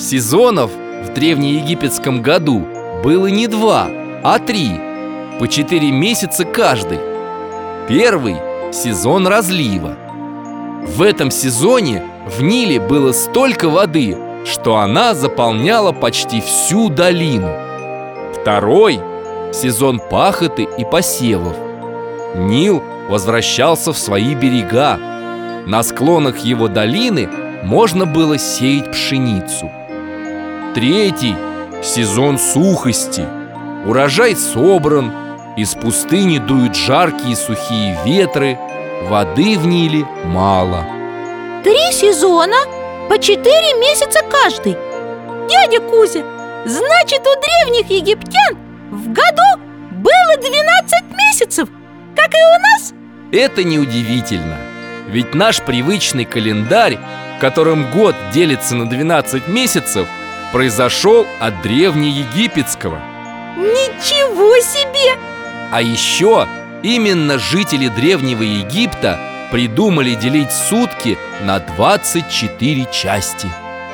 Сезонов в древнеегипетском году было не два, а три. По четыре месяца каждый. Первый – сезон разлива. В этом сезоне в Ниле было столько воды, что она заполняла почти всю долину. Второй – сезон пахоты и посевов. Нил возвращался в свои берега. На склонах его долины можно было сеять пшеницу – Третий – сезон сухости. Урожай собран, из пустыни дуют жаркие сухие ветры, воды в Ниле мало. Три сезона, по четыре месяца каждый. Дядя Кузя, значит, у древних египтян в году было 12 месяцев, как и у нас? Это неудивительно, ведь наш привычный календарь, в котором год делится на 12 месяцев – произошел от древнеегипетского Ничего себе! А еще именно жители Древнего Египта придумали делить сутки на 24 части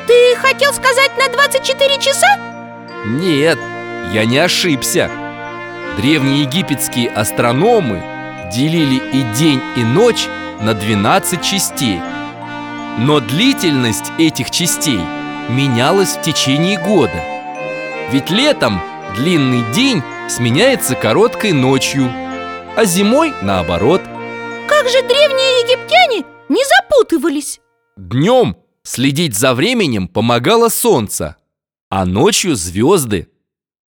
Ты хотел сказать на 24 часа? Нет, я не ошибся Древнеегипетские астрономы делили и день, и ночь на 12 частей Но длительность этих частей – менялось в течение года. Ведь летом длинный день сменяется короткой ночью А зимой наоборот. Как же древние египтяне не запутывались? Днем следить за временем помогало солнце А ночью звезды.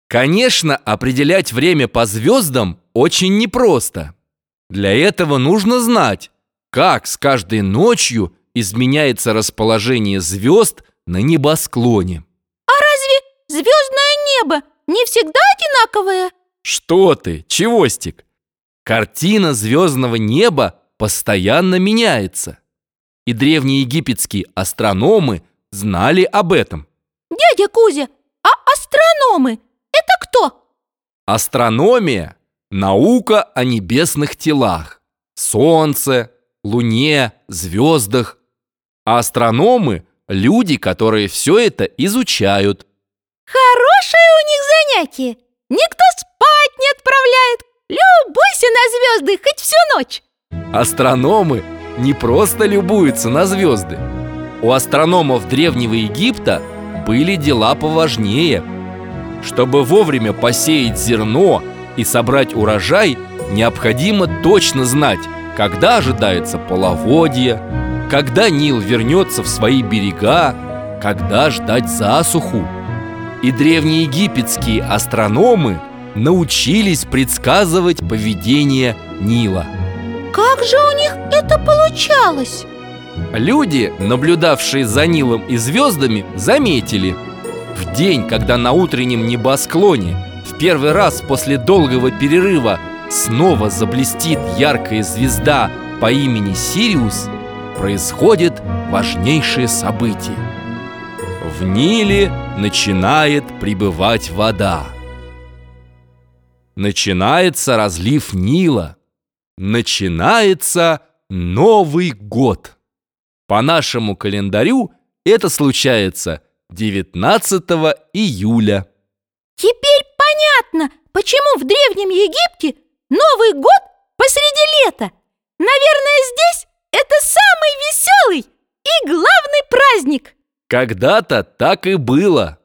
Конечно, определять время по звездам очень непросто. Для этого нужно знать, как с каждой ночью изменяется расположение звезд на небосклоне А разве звездное небо не всегда одинаковое? Что ты, Чевостик? Картина звездного неба постоянно меняется И древнеегипетские астрономы знали об этом Дядя Кузя, а астрономы – это кто? Астрономия – наука о небесных телах Солнце, Луне, звездах А астрономы – люди, которые все это изучают. Хорошее у них занятие. Никто спать не отправляет. Любуйся на звезды хоть всю ночь. Астрономы не просто любуются на звезды. У астрономов Древнего Египта были дела поважнее. Чтобы вовремя посеять зерно и собрать урожай, необходимо точно знать, когда ожидается половодье, когда Нил вернется в свои берега, когда ждать засуху. И древнеегипетские астрономы научились предсказывать поведение Нила. Как же у них это получалось? Люди, наблюдавшие за Нилом и звездами, заметили В день, когда на утреннем небосклоне В первый раз после долгого перерыва Снова заблестит яркая звезда по имени Сириус происходит важнейшее событие. В Ниле начинает прибывать вода. Начинается разлив Нила. Начинается Новый год. По нашему календарю это случается 19 июля. Теперь понятно, почему в Древнем Египте Новый год посреди лета. Главный праздник! Когда-то так и было.